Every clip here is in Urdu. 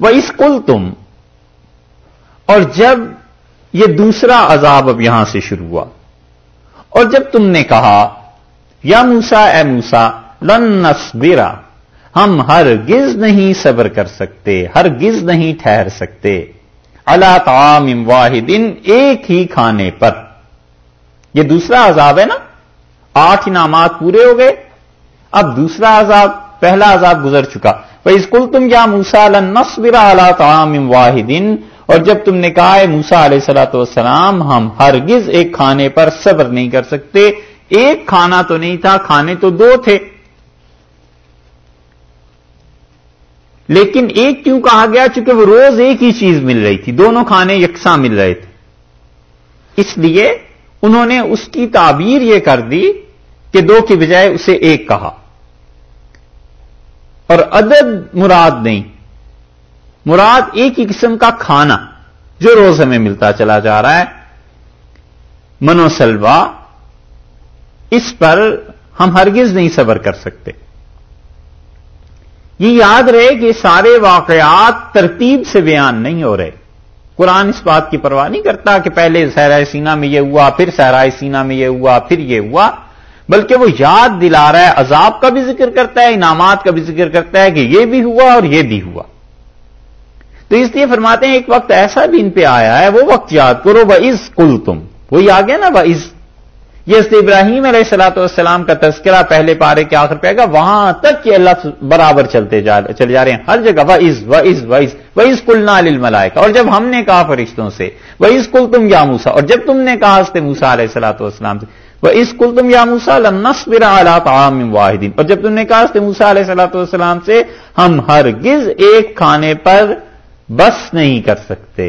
وہ اس کل تم۔ اور جب یہ دوسرا عذاب اب یہاں سے شروع ہوا۔ اور جب تم نے کہا، یا موسا اے موسا لن نصبرا ہم ہر گز نہیں صبر کر سکتے ہر گز نہیں ٹھہر سکتے۔ اللہ تعام واحد، ایک ہی کھانے پر۔ یہ دوسرا عذاب ہے نا؟ آٹھ انعامات پورے ہو گئے۔ اب دوسرا عذاب۔ پہلا عذاب گزر چکا۔ بھائی اسکول تم یا موسا لن تعام واحد۔ اور جب تم نے کہا ہے موسا علیہ سلاۃ والسلام، ہم ہرگز ایک کھانے پر صبر نہیں کر سکتے۔ ایک کھانا تو نہیں تھا، کھانے تو دو تھے۔ لیکن ایک کیوں کہا گیا؟ چونکہ وہ روز ایک ہی چیز مل رہی تھی، دونوں کھانے یکساں مل رہے تھے۔ اس لیے انہوں نے اس کی تعبیر یہ کر دی کہ دو کی بجائے اسے ایک کہا۔ اور عدد مراد نہیں۔ مراد ایک ہی قسم کا کھانا جو روز ہمیں ملتا چلا جا رہا ہے۔ منو سلوا اس پر ہم ہرگز نہیں صبر کر سکتے۔ یہ یاد رہے کہ سارے واقعات ترتیب سے بیان نہیں ہو رہے۔ قرآن اس بات کی پرواہ نہیں کرتا کہ پہلے سہرائے سینا میں یہ ہوا، پھر سہرائے سینا میں یہ ہوا، پھر یہ ہوا۔ بلکہ وہ یاد دلا رہا ہے، عذاب کا بھی ذکر کرتا ہے، انعامات کا بھی ذکر کرتا ہے کہ یہ بھی ہوا اور یہ بھی ہوا۔ تو اس لیے فرماتے ہیں، ایک وقت ایسا بھی ان پہ آیا ہے، وہ وقت یاد کرو وہ از کل تم وہی آ گیا نا وہ از یہ اس ابراہیم علیہ السلاۃ والسلام کا تذکرہ پہلے پارے کے آخر پہ گا، وہاں تک کہ اللہ برابر چلتے جا چلے جا رہے ہیں، ہر جگہ۔ وہ از و از و از و از کل نہ اور جب ہم نے کہا فرشتوں سے وہ از کل تم یا موسا اور جب تم نے کہا ہستے موسا علیہ السلاۃ والسلام سے اس کل تم یا موسا تعام واحدین اور جب تم نے کہا ہستے موسا علیہ السلاۃ والسلام سے ہم ہرگز ایک کھانے پر بس نہیں کر سکتے،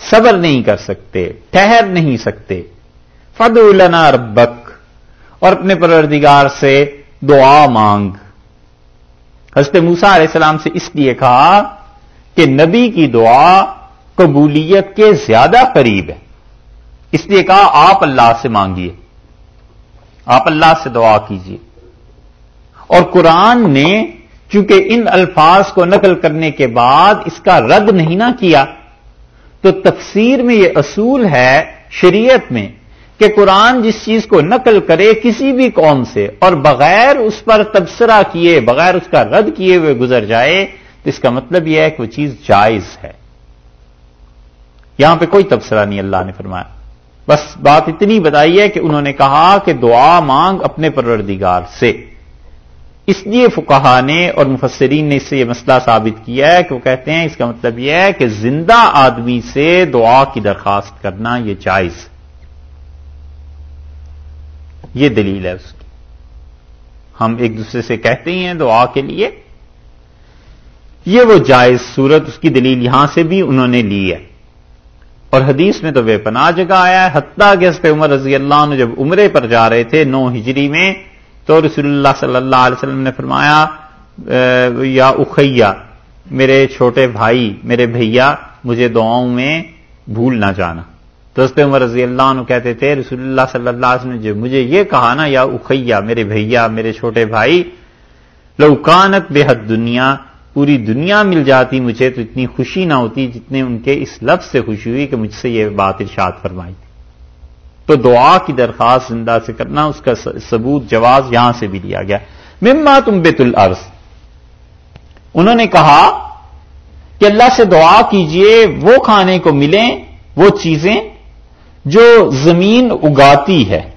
صبر نہیں کر سکتے ٹہر نہیں سکتے۔ فد لنا ربک، اور اپنے پروردگار سے دعا مانگ۔ حضرت موسا علیہ السلام سے اس لیے کہا کہ نبی کی دعا قبولیت کے زیادہ قریب ہے۔ اس لیے کہا، آپ اللہ سے مانگیے، آپ اللہ سے دعا کیجیے۔ اور قرآن نے چونکہ ان الفاظ کو نقل کرنے کے بعد اس کا رد نہیں نہ کیا، تو تفسیر میں یہ اصول ہے شریعت میں کہ قرآن جس چیز کو نقل کرے کسی بھی قوم سے اور بغیر اس پر تبصرہ کیے، بغیر اس کا رد کیے ہوئے گزر جائے، تو اس کا مطلب یہ ہے کہ وہ چیز جائز ہے۔ یہاں پہ کوئی تبصرہ نہیں، اللہ نے فرمایا۔ بس بات اتنی بتائی ہے کہ انہوں نے کہا کہ دعا مانگ اپنے پروردگار سے۔ اس لیے فکہ نے اور مفسرین نے اس سے یہ مسئلہ ثابت کیا ہے کہ وہ کہتے ہیں اس کا مطلب یہ ہے کہ زندہ آدمی سے دعا کی درخواست کرنا یہ جائز یہ دلیل ہے اس کی۔ ہم ایک دوسرے سے کہتے ہی ہیں دعا کے لیے۔ یہ وہ جائز صورت، اس کی دلیل یہاں سے بھی انہوں نے لی ہے۔ اور حدیث میں تو بے پناہ جگہ آیا ہے۔ حتیٰ کہ اس پہ عمر رضی اللہ عنہ جب عمرے پر جا رہے تھے نو ہجری میں، تو رسول اللہ صلی اللہ علیہ وسلم نے فرمایا یا اخیا میرے چھوٹے بھائی، میرے بھیا، مجھے دعاؤں میں بھول نہ جانا۔ دوست عمر رضی اللہ عنہ کہتے تھے، رسول اللہ صلی اللہ علیہ وسلم جو مجھے یہ کہا نا، یا اخیا میرے بھیا، میرے چھوٹے بھائی لوکانت بے حد دنیا پوری دنیا مل جاتی، مجھے تو اتنی خوشی نہ ہوتی جتنے ان کے اس لفظ سے خوشی ہوئی کہ مجھ سے یہ بات ارشاد فرمائی تھی۔ تو دعا کی درخواست زندہ سے کرنا، اس کا ثبوت، جواز یہاں سے بھی دیا گیا۔ مما تم بیت العرض انہوں نے کہا کہ اللہ سے دعا کیجیے، وہ کھانے کو ملیں، وہ چیزیں جو زمین اگاتی ہے۔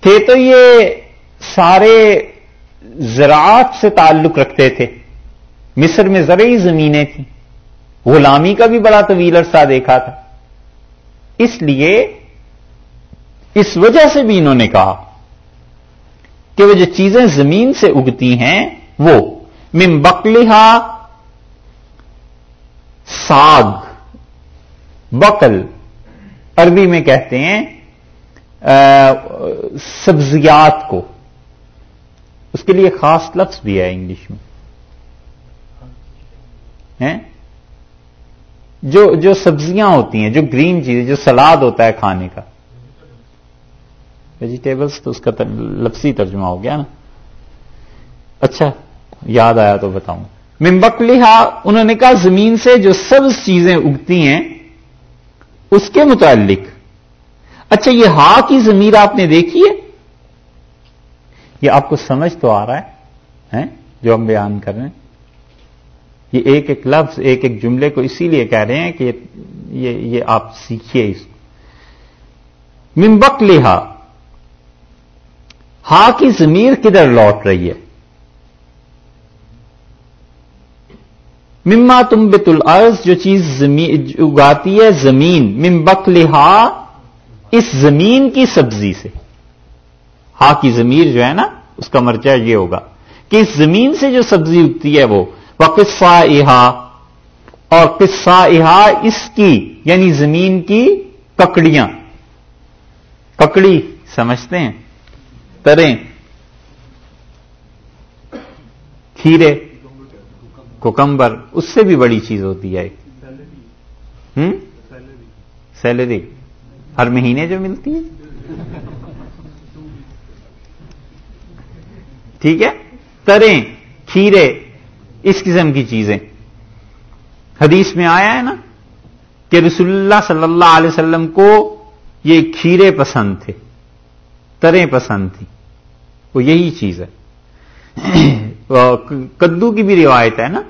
تھے تو یہ سارے زراعت سے تعلق رکھتے تھے۔ مصر میں زرعی زمینیں تھیں۔ غلامی کا بھی بڑا طویل عرصہ دیکھا تھا۔ اس لیے اس وجہ سے بھی انہوں نے کہا کہ وہ جو چیزیں زمین سے اگتی ہیں، وہ بکلحا ساگ۔ بکل عربی میں کہتے ہیں سبزیات کو۔ اس کے لیے خاص لفظ بھی ہے انگلش میں۔ جو جو سبزیاں ہوتی ہیں، جو گرین چیزیں جو سلاد ہوتا ہے کھانے کا۔ ویجیٹیبلس تو اس کا لفظی ترجمہ ہو گیا نا۔ اچھا یاد آیا تو بتاؤں۔ ممبک لہا انہوں نے کہا زمین سے جو سبز چیزیں اگتی ہیں، اس کے متعلق۔ اچھا یہ ہا کی زمیر آپ نے دیکھی ہے؟ یہ آپ کو سمجھ تو آ رہا ہے جو ہم بیان کر رہے ہیں۔ یہ ایک ایک لفظ، ایک ایک جملے کو اسی لیے کہہ رہے ہیں کہ یہ یہ آپ سیکھیے اس ممبک لہا ہا کی زمیر کدھر لوٹ رہی ہے؟ مما تم بت العرض جو چیز اگاتی ہے زمین ممبک لہا اس زمین کی سبزی سے۔ ہا کی زمیر جو ہے نا، اس کا مرجع یہ ہوگا کہ اس زمین سے جو سبزی اگتی ہے وہ قصہ اور قصہ احا اس کی یعنی زمین کی ککڑیاں۔ ککڑی سمجھتے ہیں؟ تریں۔ کھیرے۔ کوکمبر اس سے بھی بڑی چیز ہوتی ہے۔ سیلری۔ ہر مہینے جو ملتی ہے۔ ٹھیک ہے؟ تریں، کھیرے، اس قسم کی چیزیں۔ حدیث میں آیا ہے نا کہ رسول اللہ صلی اللہ علیہ وسلم کو یہ کھیرے پسند تھے، تریں پسند تھی وہ یہی چیز ہے۔ کدو کی بھی روایت ہے نا؟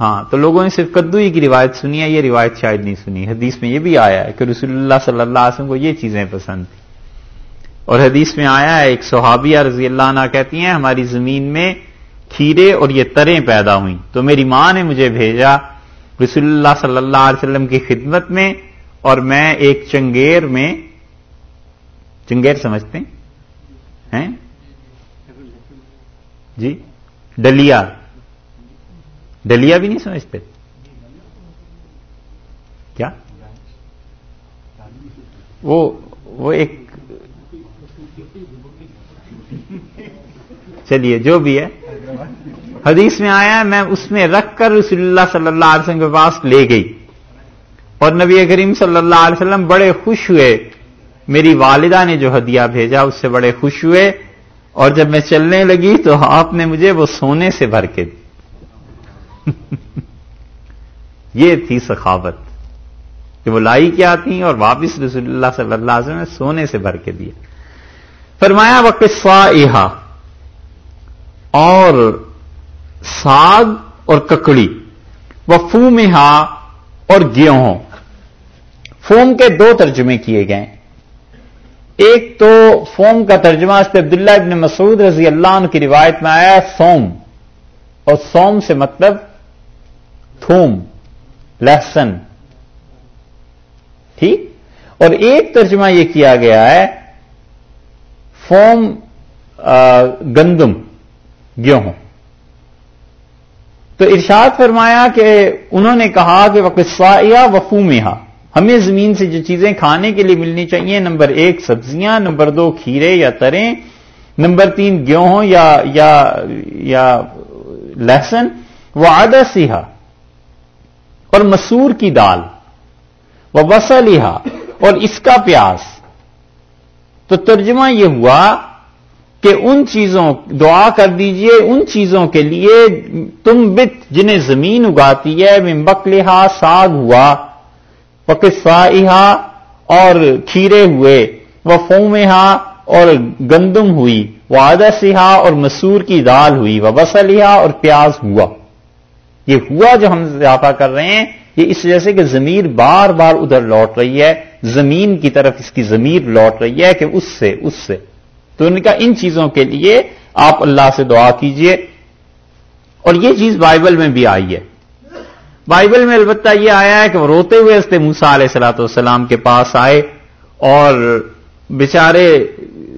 ہاں تو لوگوں نے صرف کدو ہی کی روایت سنی ہے، یہ روایت شاید نہیں سنی۔ حدیث میں یہ بھی آیا ہے کہ رسول اللہ صلی اللہ علیہ وسلم کو یہ چیزیں پسند تھیں۔ اور حدیث میں آیا ہے، ایک صحابیہ رضی اللہ عنہ کہتی ہیں، ہماری زمین میں کھیرے اور یہ تریں پیدا ہوئیں۔ تو میری ماں نے مجھے بھیجا رسول اللہ صلی اللہ علیہ وسلم کی خدمت میں اور میں ایک چنگیر میں، چنگیر سمجھتے ہیں؟ جی ڈلیا۔ ڈلیا بھی نہیں سمجھتے؟ کیا؟ وہ وہ ایک چلیے، جو بھی ہے۔ حدیث میں آیا میں اس میں رکھ کر رسول اللہ صلی اللہ علیہ وسلم کے پاس لے گئی۔ اور نبی کریم صلی اللہ علیہ وسلم بڑے خوش ہوئے۔ میری والدہ نے جو ہدیہ بھیجا، اس سے بڑے خوش ہوئے۔ اور جب میں چلنے لگی تو آپ نے مجھے وہ سونے سے بھر کے دی۔ یہ تھی سخاوت کہ وہ لائی کیا تھی اور واپس رسول اللہ صلی اللہ علیہ وسلم نے سونے سے بھر کے دیا فرمایا وہ قصہ اور ساگ اور ککڑی وہ فو اور گیہوں۔ فوم کے دو ترجمے کیے گئے۔ ایک تو فوم کا ترجمہ اس پہ عبداللہ ابن مسعود رضی اللہ عنہ کی روایت میں آیا سوم اور سوم سے مطلب تھوم، لہسن۔ ٹھیک؟ اور ایک ترجمہ یہ کیا گیا ہے فوم گندم، گیہوں۔ تو ارشاد فرمایا کہ انہوں نے کہا کہ وہ قصہ وفو میں ہمیں زمین سے جو چیزیں کھانے کے لیے ملنی چاہیے، نمبر ایک سبزیاں، نمبر دو کھیرے یا تریں، نمبر تین گیہوں یا یا یا لہسن وہ آدھا سیاہ اور مسور کی دال وہ وسلیحا اور اس کا پیاس تو ترجمہ یہ ہوا کہ ان چیزوں، دعا کر دیجیے ان چیزوں کے لیے تم بت جنہیں زمین اگاتی ہے ممبک لہا ساگ ہوا اور کھیرے ہوئے وہ فومہا اور گندم ہوئی وہ آدسا اور مسور کی دال ہوئی وہ بسلیہ اور پیاز ہوا۔ یہ ہوا جو ہم اضافہ کر رہے ہیں۔ یہ اس وجہ سے کہ زمیر بار بار ادھر لوٹ رہی ہے، زمین کی طرف اس کی زمیر لوٹ رہی ہے کہ اس سے اس سے۔ تو ان کا ان چیزوں کے لیے آپ اللہ سے دعا کیجیے۔ اور یہ چیز بائبل میں بھی آئی ہے۔ بائبل میں البتہ یہ آیا ہے کہ وہ روتے ہوئے اس موسا علیہ سلاۃ والسلام کے پاس آئے اور بےچارے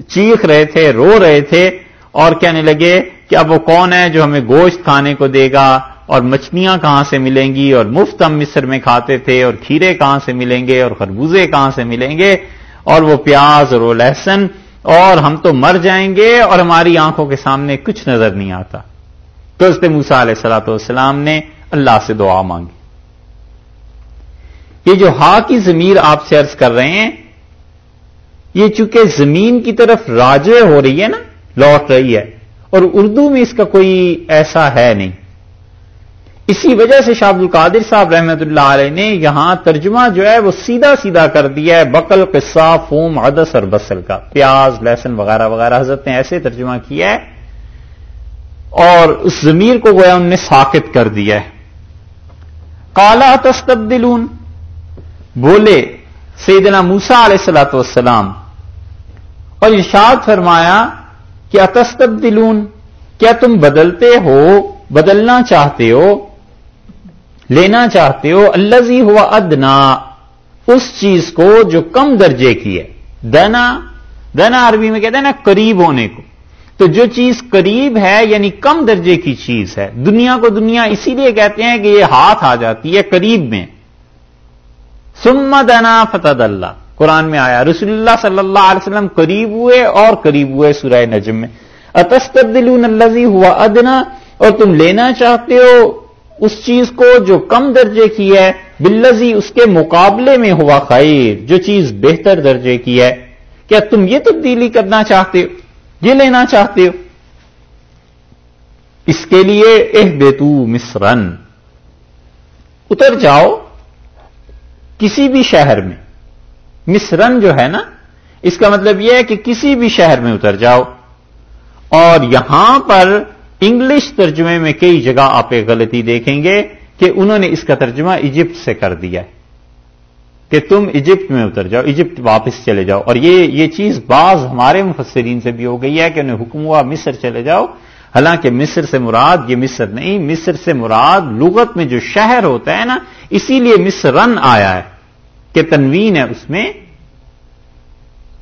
چیخ رہے تھے، رو رہے تھے اور کہنے لگے کہ اب وہ کون ہے جو ہمیں گوشت کھانے کو دے گا؟ اور مچھلیاں کہاں سے ملیں گی اور مفت ہم مصر میں کھاتے تھے اور کھیرے کہاں سے ملیں گے اور خربوزے کہاں سے ملیں گے اور وہ پیاز اور وہ لہسن اور ہم تو مر جائیں گے اور ہماری آنکھوں کے سامنے کچھ نظر نہیں آتا۔ تو اس موسا علیہ سلاۃ والسلام نے اللہ سے دعا مانگی۔ یہ جو ہا کی زمیر آپ سے عرض کر رہے ہیں، یہ چونکہ زمین کی طرف راجے ہو رہی ہے نا، لوٹ رہی ہے، اور اردو میں اس کا کوئی ایسا ہے نہیں۔ اسی وجہ سے شاہ القادر صاحب رحمت اللہ علیہ نے یہاں ترجمہ جو ہے وہ سیدھا سیدھا کر دیا ہے بکل قصہ، فوم، عدس اور بسل کا۔ پیاز، لہسن وغیرہ وغیرہ حضرت نے ایسے ترجمہ کیا ہے۔ اور اس ضمیر کو گویا ان نے ساکت کر دیا ہے۔ کالا تستبدلون۔ بولے سیدنا موسا علیہ السلاۃ والسلام۔ اور ارشاد فرمایا کہ اتستبدلون، کیا تم بدلتے ہو، بدلنا چاہتے ہو؟ لینا چاہتے ہو الزی ہوا ادنا، اس چیز کو جو کم درجے کی ہے۔ دنا دنا عربی میں کہتے ہیں نا، قریب ہونے کو۔ تو جو چیز قریب ہے یعنی کم درجے کی چیز ہے۔ دنیا کو دنیا اسی لیے کہتے ہیں کہ یہ ہاتھ آ جاتی ہے قریب میں۔ سم دنا فتد اللہ قرآن میں آیا، رسول اللہ صلی اللہ علیہ وسلم قریب ہوئے اور قریب ہوئے سورہ نجم میں۔ اتستبدلون الزی ہوا ادنا، اور تم لینا چاہتے ہو اس چیز کو جو کم درجے کی ہے بلزی اس کے مقابلے میں ہوا خیر، جو چیز بہتر درجے کی ہے۔ کیا تم یہ تبدیلی کرنا چاہتے ہو؟ یہ لینا چاہتے ہو؟ اس کے لیے اح بیتو مصرن اتر جاؤ کسی بھی شہر میں۔ مصرن جو ہے نا، اس کا مطلب یہ ہے کہ کسی بھی شہر میں اتر جاؤ۔ اور یہاں پر انگلش ترجمے میں کئی جگہ آپ ایک غلطی دیکھیں گے کہ انہوں نے اس کا ترجمہ ایجپٹ سے کر دیا ہے کہ تم ایجپٹ میں اتر جاؤ، ایجپٹ واپس چلے جاؤ۔ اور یہ یہ چیز بعض ہمارے مفسرین سے بھی ہو گئی ہے کہ انہیں حکم ہوا مصر چلے جاؤ۔ حالانکہ مصر سے مراد یہ مصر نہیں، مصر سے مراد لغت میں جو شہر ہوتا ہے نا، اسی لیے مصر رن آیا ہے کہ تنوین ہے اس میں۔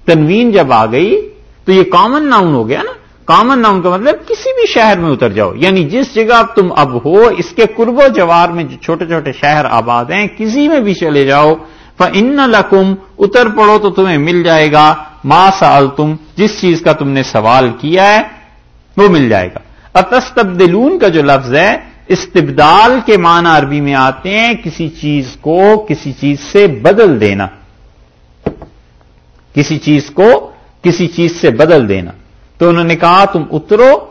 تنوین جب آ گئی تو یہ کامن ناؤن ہو گیا نا۔ کامن ناؤن کا مطلب کسی بھی شہر میں اتر جاؤ۔ یعنی جس جگہ تم اب ہو، اس کے قرب و جوار میں جو چھوٹے چھوٹے شہر آباد ہیں، کسی میں بھی چلے جاؤ۔ ان لکم اتر پڑو تو تمہیں مل جائے گا۔ ما سال تم جس چیز کا تم نے سوال کیا ہے، وہ مل جائے گا۔ اتستبدلون کا جو لفظ ہے، استبدال کے معنی عربی میں آتے ہیں، کسی چیز کو کسی چیز سے بدل دینا۔ کسی چیز کو کسی چیز سے بدل دینا۔ تو انہوں نے کہا، تم اترو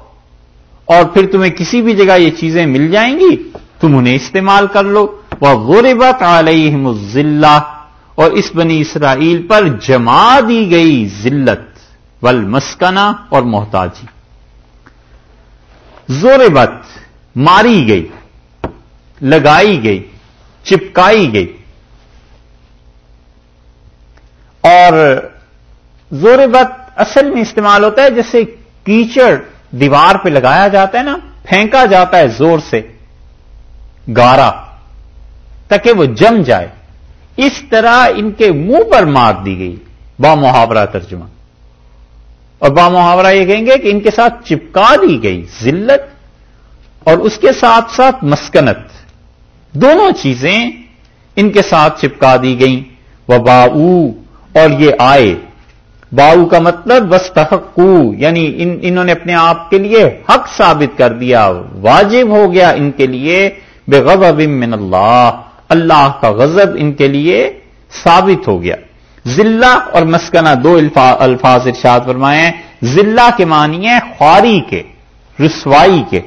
اور پھر تمہیں کسی بھی جگہ یہ چیزیں مل جائیں گی، تم انہیں استعمال کر لو۔ وہ غربت علیہم الزلہ اور اس بنی اسرائیل پر جما دی گئی ذلت والمسکنہ اور محتاجی۔ زور بت ماری گئی، لگائی گئی، چپکائی گئی۔ اور زور بت اصل میں استعمال ہوتا ہے جیسے کیچڑ دیوار پہ لگایا جاتا ہے نا، پھینکا جاتا ہے زور سے، گارا، تاکہ وہ جم جائے۔ اس طرح ان کے منہ پر مار دی گئی، با محاورہ ترجمہ۔ اور با محاورہ یہ کہیں گے کہ ان کے ساتھ چپکا دی گئی ذلت اور اس کے ساتھ ساتھ مسکنت۔ دونوں چیزیں ان کے ساتھ چپکا دی گئیں۔ وہ اور یہ آئے۔ باؤ کا مطلب بس تحقو یعنی ان انہوں نے اپنے آپ کے لیے حق ثابت کر دیا، واجب ہو گیا ان کے لیے بے غضب من اللہ اللہ کا غضب ان کے لیے ثابت ہو گیا۔ ذلہ اور مسکنہ دو الفاظ ارشاد فرمائے ذلہ کے معنی ہے خواری کے، رسوائی کے۔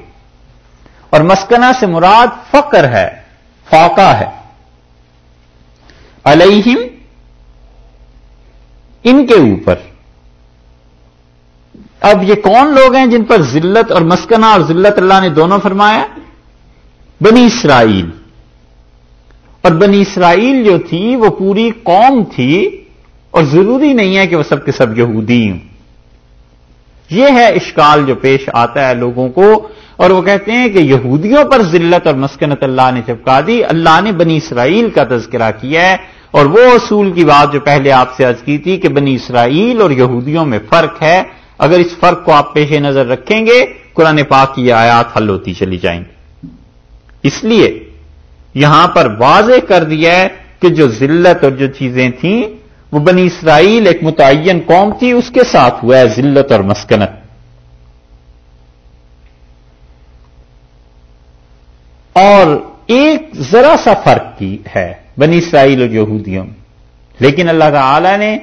اور مسکنہ سے مراد فقر ہے، فاقہ ہے۔ علیہم ان کے اوپر۔ اب یہ کون لوگ ہیں جن پر ذلت اور مسکنہ اور ذلت اللہ نے دونوں فرمایا؟ بنی اسرائیل۔ اور بنی اسرائیل جو تھی وہ پوری قوم تھی اور ضروری نہیں ہے کہ وہ سب کے سب یہودی ہوں۔ یہ ہے اشکال جو پیش آتا ہے لوگوں کو، اور وہ کہتے ہیں کہ یہودیوں پر ذلت اور مسکنت اللہ نے چپکا دی، اللہ نے بنی اسرائیل کا تذکرہ کیا ہے۔ اور وہ اصول کی بات جو پہلے آپ سے عرض کی تھی کہ بنی اسرائیل اور یہودیوں میں فرق ہے، اگر اس فرق کو آپ پیش نظر رکھیں گے، قرآن پاک کی آیات حل ہوتی چلی جائیں گی۔ اس لیے یہاں پر واضح کر دیا ہے کہ جو ذلت اور جو چیزیں تھیں، وہ بنی اسرائیل ایک متعین قوم تھی، اس کے ساتھ ہوا ہے ذلت اور مسکنت۔ اور ایک ذرا سا فرق کی ہے۔ بنی اسرائیل اور یہودیوں لیکن اللہ تعالی نے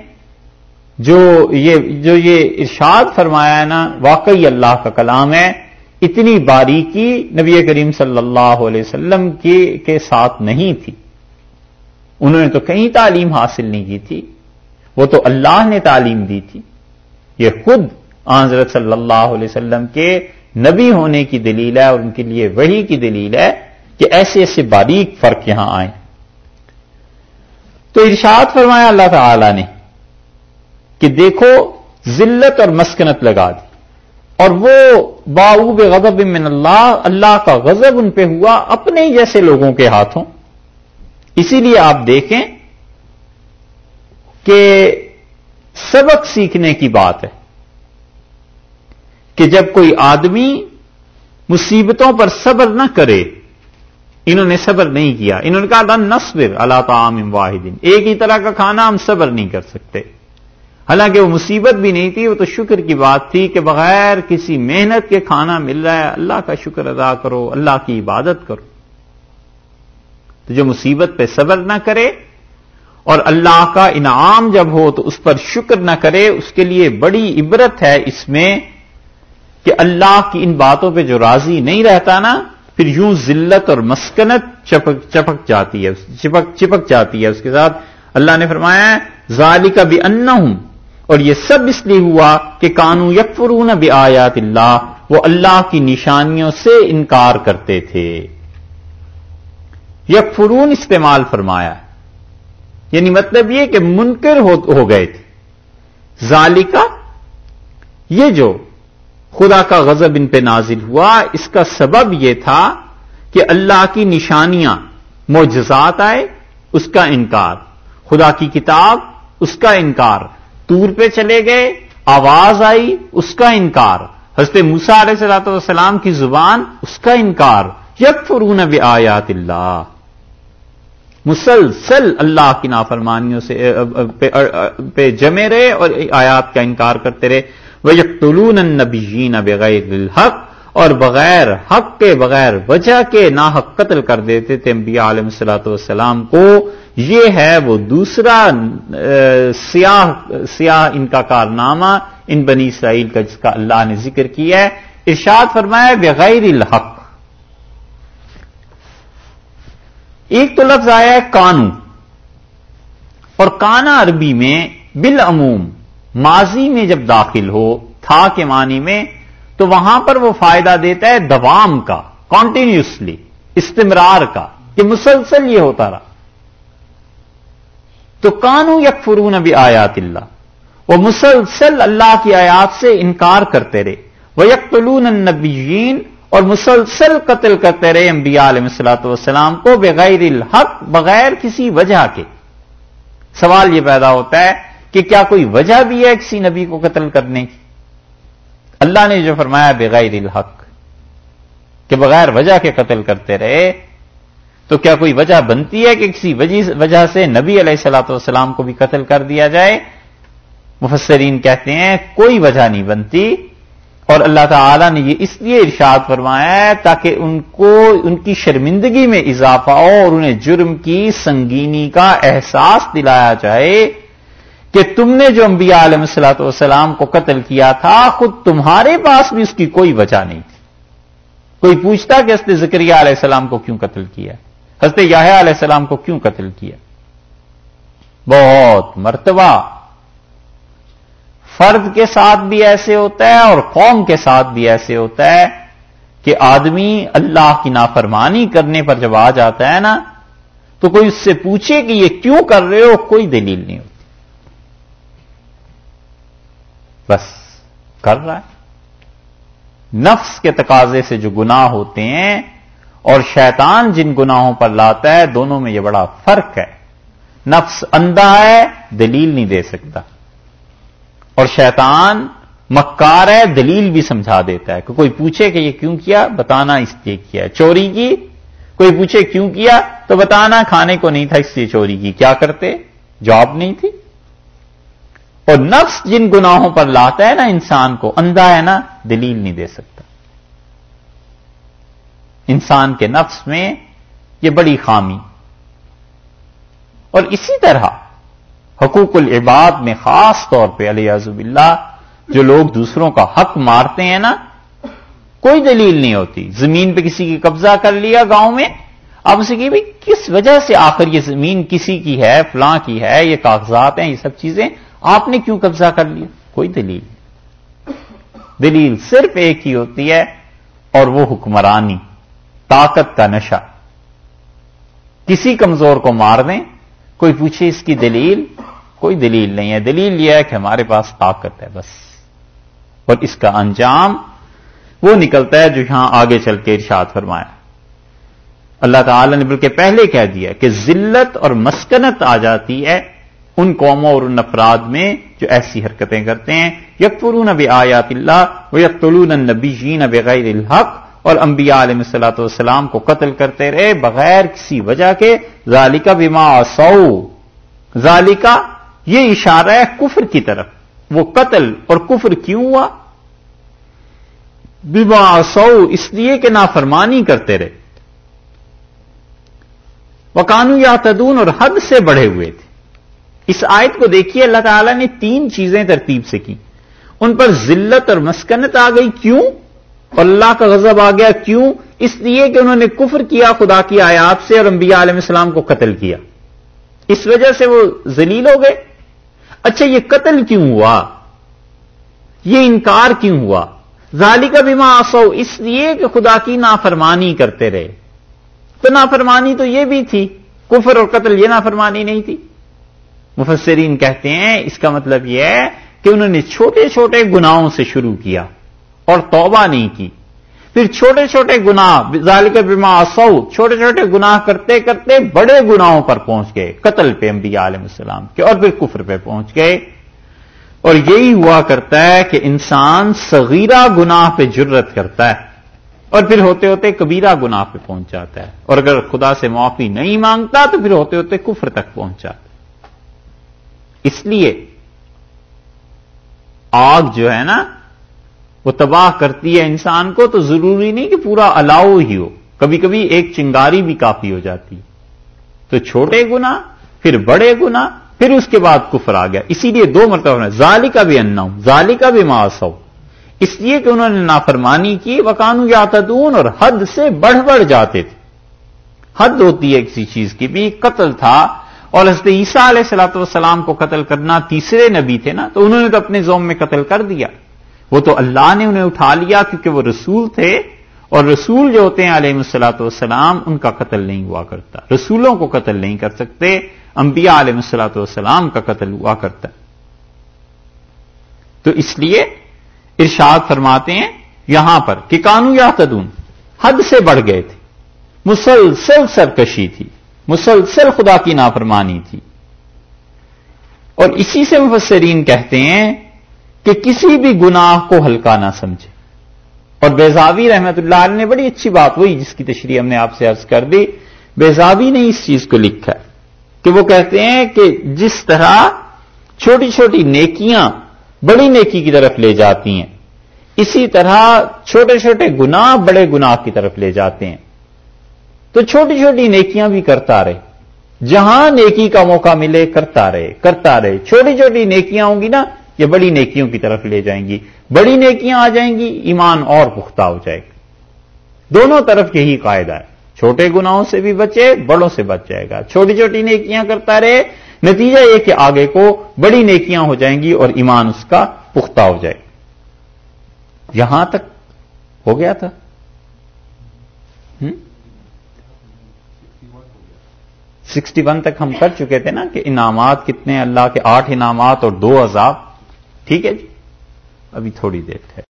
جو یہ جو یہ ارشاد فرمایا نا، واقعی اللہ کا کلام ہے، اتنی باریکی نبی کریم صلی اللہ علیہ وسلم کے ساتھ نہیں تھی۔ انہوں نے تو کہیں تعلیم حاصل نہیں کی تھی۔ وہ تو اللہ نے تعلیم دی تھی۔ یہ خود حضرت صلی اللہ علیہ وسلم کے نبی ہونے کی دلیل ہے اور ان کے لیے وہی کی دلیل ہے کہ ایسے ایسے باریک فرق یہاں آئے۔ تو ارشاد فرمایا اللہ تعالی نے کہ دیکھو ذلت اور مسکنت لگا دی اور وہ باؤب غضب من اللہ اللہ کا غضب ان پہ ہوا اپنے جیسے لوگوں کے ہاتھوں۔ اسی لیے آپ دیکھیں کہ سبق سیکھنے کی بات ہے کہ جب کوئی آدمی مصیبتوں پر صبر نہ کرے انہوں نے صبر نہیں کیا۔ انہوں نے کہا نصبر اللہ تعام واحدین ایک ہی طرح کا کھانا ہم صبر نہیں کر سکتے۔ حالانکہ وہ مصیبت بھی نہیں تھی، وہ تو شکر کی بات تھی کہ بغیر کسی محنت کے کھانا مل رہا ہے۔ اللہ کا شکر ادا کرو، اللہ کی عبادت کرو۔ تو جو مصیبت پہ صبر نہ کرے اور اللہ کا انعام جب ہو تو اس پر شکر نہ کرے، اس کے لیے بڑی عبرت ہے اس میں کہ اللہ کی ان باتوں پہ جو راضی نہیں رہتا نا پھر یوں ذلت اور مسکنت چپک چپک جاتی ہے، چپک چپک جاتی ہے اس کے ساتھ۔ اللہ نے فرمایا ظالی کا بھی ہوں اور یہ سب اس لیے ہوا کہ کانو یکفرون بھی آیات اللہ، وہ اللہ کی نشانیوں سے انکار کرتے تھے۔ یکفرون استعمال فرمایا۔ یعنی مطلب یہ کہ منکر ہو گئے تھے۔ ذالکا، یہ جو خدا کا غضب ان پہ نازل ہوا۔ اس کا سبب یہ تھا کہ اللہ کی نشانیاں، معجزات آئے، اس کا انکار۔ خدا کی کتاب، اس کا انکار۔ تور پہ چلے گئے، آواز آئی، اس کا انکار۔ حضرت موسا علیہ صلاحت والسلام کی زبان، اس کا انکار۔ یک فرون اب آیات اللہ۔ مسلسل اللہ کی نافرمانیوں سے پہ جمے رہے اور آیات کا انکار کرتے رہے۔ وہ یک طلون نبی بغیر الحق اور بغیر حق کے، بغیر وجہ کے ناحق قتل کر دیتے تھے انبیاء علیہ السلاۃ والسلام کو۔ یہ ہے وہ دوسرا سیاہ سیاہ ان کا کارنامہ، ان بنی اسرائیل کا جس کا اللہ نے ذکر کیا ہے۔ ارشاد فرمایا بغیر الحق۔ ایک تو لفظ آیا ہے کانو۔ اور کانا عربی میں بالعموم ماضی میں جب داخل ہو، تھا کے معنی میں، تو وہاں پر وہ فائدہ دیتا ہے دوام کا کانٹینیوسلی استمرار کا، کہ مسلسل یہ ہوتا رہا۔ تو کانو یک فرون ابھی آیات اللہ، وہ مسلسل اللہ کی آیات سے انکار کرتے رہے۔ وہ یک النبیین، اور مسلسل قتل کرتے رہے انبیاء علیہ السلاۃ والسلام کو بغیر الحق، بغیر کسی وجہ کے۔ سوال یہ پیدا ہوتا ہے کہ کیا کوئی وجہ بھی ہے کسی نبی کو قتل کرنے کی؟ اللہ نے جو فرمایا بغیر الحق کہ بغیر وجہ کے قتل کرتے رہے، تو کیا کوئی وجہ بنتی ہے کہ کسی وجہ سے نبی علیہ السلاۃ والسلام کو بھی قتل کر دیا جائے؟ مفسرین کہتے ہیں کوئی وجہ نہیں بنتی اور اللہ تعالی نے یہ اس لیے ارشاد فرمایا ہے تاکہ ان کو، ان کی شرمندگی میں اضافہ ہو اور انہیں جرم کی سنگینی کا احساس دلایا جائے۔ کہ تم نے جو انبیاء علیہ السلاۃ والسلام کو قتل کیا تھا، خود تمہارے پاس بھی اس کی کوئی وجہ نہیں تھی۔ کوئی پوچھتا کہ حضرت ذکریہ علیہ السلام کو کیوں قتل کیا؟ حضرت یاہیا علیہ السلام کو کیوں قتل کیا؟ بہت مرتبہ۔ فرد کے ساتھ بھی ایسے ہوتا ہے اور قوم کے ساتھ بھی ایسے ہوتا ہے کہ آدمی اللہ کی نافرمانی کرنے پر جب آ جاتا ہے نا، تو کوئی اس سے پوچھے کہ یہ کیوں کر رہے ہو؟ کوئی دلیل نہیں ہوتی۔ بس کر رہا ہے۔ نفس کے تقاضے سے جو گناہ ہوتے ہیں اور شیطان جن گناہوں پر لاتا ہے، دونوں میں یہ بڑا فرق ہے۔ نفس اندھا ہے، دلیل نہیں دے سکتا۔ اور شیطان مکار ہے، دلیل بھی سمجھا دیتا ہے کہ کوئی پوچھے کہ یہ کیوں کیا؟ بتانا اس لیے کیا چوری کی؟ کوئی پوچھے کیوں کیا؟ تو بتانا، کھانے کو نہیں تھا اس لیے چوری کی۔ کیا کرتے؟ جاب نہیں تھی۔ اور نفس جن گناہوں پر لاتا ہے نا انسان کو، اندھا ہے نا، دلیل نہیں دے سکتا۔ انسان کے نفس میں یہ بڑی خامی۔ اور اسی طرح حقوق العباد میں خاص طور پہ علی عزب اللہ جو لوگ دوسروں کا حق مارتے ہیں نا، کوئی دلیل نہیں ہوتی۔ زمین پہ کسی کی قبضہ کر لیا گاؤں میں اب اسے کہ بھائی، کس وجہ سے آخر یہ زمین کسی کی ہے، فلاں کی ہے، یہ کاغذات ہیں، یہ سب چیزیں آپ نے کیوں قبضہ کر لیا؟ کوئی دلیل دلیل صرف ایک ہی ہوتی ہے اور وہ حکمرانی، طاقت کا نشہ۔ کسی کمزور کو مار دیں، کوئی پوچھے اس کی دلیل، کوئی دلیل نہیں ہے۔ دلیل یہ ہے کہ ہمارے پاس طاقت ہے بس۔ اور اس کا انجام وہ نکلتا ہے جو یہاں آگے چل کے ارشاد فرمایا۔ اللہ تعالی نے بلکہ پہلے کہہ دیا کہ ذلت اور مسکنت آ جاتی ہے ان قوموں اور ان افراد میں جو ایسی حرکتیں کرتے ہیں، یکفرون اب آیات اللہ و یکلون نبی جین بغیر الحق، اور انبیاء علیہ السلاۃ والسلام کو قتل کرتے رہے بغیر کسی وجہ کے ذالکا بما سو ذالکا یہ اشارہ ہے کفر کی طرف۔ وہ قتل اور کفر کیوں ہوا؟ بما سو اس لیے کہ نافرمانی کرتے رہے۔ وکانو یا تدون اور حد سے بڑھے ہوئے تھے۔ اس آیت کو دیکھیے، اللہ تعالیٰ نے تین چیزیں ترتیب سے کی۔ ان پر ذلت اور مسکنت آ گئی، کیوں؟ اور اللہ کا غضب آ گیا، کیوں؟ اس لیے کہ انہوں نے کفر کیا، خدا کی آیات سے اور انبیاء علیہ السلام کو قتل کیا۔ اس وجہ سے وہ ذلیل ہو گئے۔ اچھا یہ قتل کیوں ہوا؟ یہ انکار کیوں ہوا؟ ظالی کا بیما آسو اس لیے کہ خدا کی نافرمانی کرتے رہے۔ تو نافرمانی تو یہ بھی تھی، کفر اور قتل یہ نافرمانی نہیں تھی۔ مفسرین کہتے ہیں، اس کا مطلب یہ ہے کہ انہوں نے چھوٹے چھوٹے گناہوں سے شروع کیا اور توبہ نہیں کی۔ پھر چھوٹے چھوٹے گناہ، ذالک بما سو چھوٹے چھوٹے گناہ کرتے کرتے بڑے گناہوں پر پہنچ گئے، قتل پہ انبیاء علیہ السلام کے، اور پھر کفر پہ پہنچ گئے۔ اور یہی ہوا کرتا ہے کہ انسان صغیرہ گناہ پہ جرت کرتا ہے اور پھر ہوتے ہوتے کبیرہ گناہ پہ پہنچ جاتا ہے۔ اور اگر خدا سے معافی نہیں مانگتا تو پھر ہوتے ہوتے کفر تک پہنچ جاتا اس لیے آگ جو ہے نا، وہ تباہ کرتی ہے انسان کو تو ضروری نہیں کہ پورا الاؤ ہی ہو۔ کبھی کبھی ایک چنگاری بھی کافی ہو جاتی۔ تو چھوٹے گنا پھر بڑے گنا پھر اس کے بعد کفر آ گیا۔ اسی لیے دو مرتبہ ظالی کا بھی انا ہوں ظالی کا بھی ماسو اس لیے کہ انہوں نے نافرمانی کی، وکانو یا تدون اور حد سے بڑھ بڑھ جاتے تھے۔ حد ہوتی ہے کسی چیز کی بھی، قتل تھا۔ اور حضرت عیسیٰ علیہ السلاۃ والسلام کو قتل کرنا تیسرے نبی تھے نا، تو انہوں نے تو اپنے زوم میں قتل کر دیا۔ وہ تو اللہ نے انہیں اٹھا لیا کیونکہ وہ رسول تھے اور رسول جو ہوتے ہیں علیہ السلاۃ والسلام، ان کا قتل نہیں ہوا کرتا۔ رسولوں کو قتل نہیں کر سکتے، انبیاء علیہ السلاۃ والسلام کا قتل ہوا کرتا۔ تو اس لیے ارشاد فرماتے ہیں یہاں پر کہ کانو یا تدون حد سے بڑھ گئے تھے۔ مسلسل سرکشی تھی۔ مسلسل خدا کی نافرمانی تھی۔ اور اسی سے مفسرین کہتے ہیں کہ کسی بھی گناہ کو ہلکا نہ سمجھے۔ اور بیزاوی رحمت اللہ علیہ نے بڑی اچھی بات ہوئی جس کی تشریح ہم نے آپ سے عرض کر دی۔ بیزاوی نے اس چیز کو لکھا ہے کہ وہ کہتے ہیں کہ جس طرح چھوٹی چھوٹی نیکیاں بڑی نیکی کی طرف لے جاتی ہیں، اسی طرح چھوٹے چھوٹے گناہ بڑے گناہ کی طرف لے جاتے ہیں۔ تو چھوٹی چھوٹی نیکیاں بھی کرتا رہے۔ جہاں نیکی کا موقع ملے کرتا رہے کرتا رہے۔ چھوٹی چھوٹی نیکیاں ہوں گی نا، یہ بڑی نیکیوں کی طرف لے جائیں گی۔ بڑی نیکیاں آ جائیں گی، ایمان اور پختہ ہو جائے گا دونوں طرف یہی قاعدہ ہے۔ چھوٹے گناہوں سے بھی بچے، بڑوں سے بچ جائے گا۔ چھوٹی چھوٹی نیکیاں کرتا رہے، نتیجہ یہ کہ آگے کو بڑی نیکیاں ہو جائیں گی اور ایمان اس کا پختہ ہو جائے۔ یہاں تک ہو گیا تھا۔ سکسٹی ون تک ہم کر چکے تھے نا کہ انعامات کتنے اللہ کے آٹھ انعامات اور دو عذاب۔ ٹھیک ہے جی؟ ابھی تھوڑی دیر ہے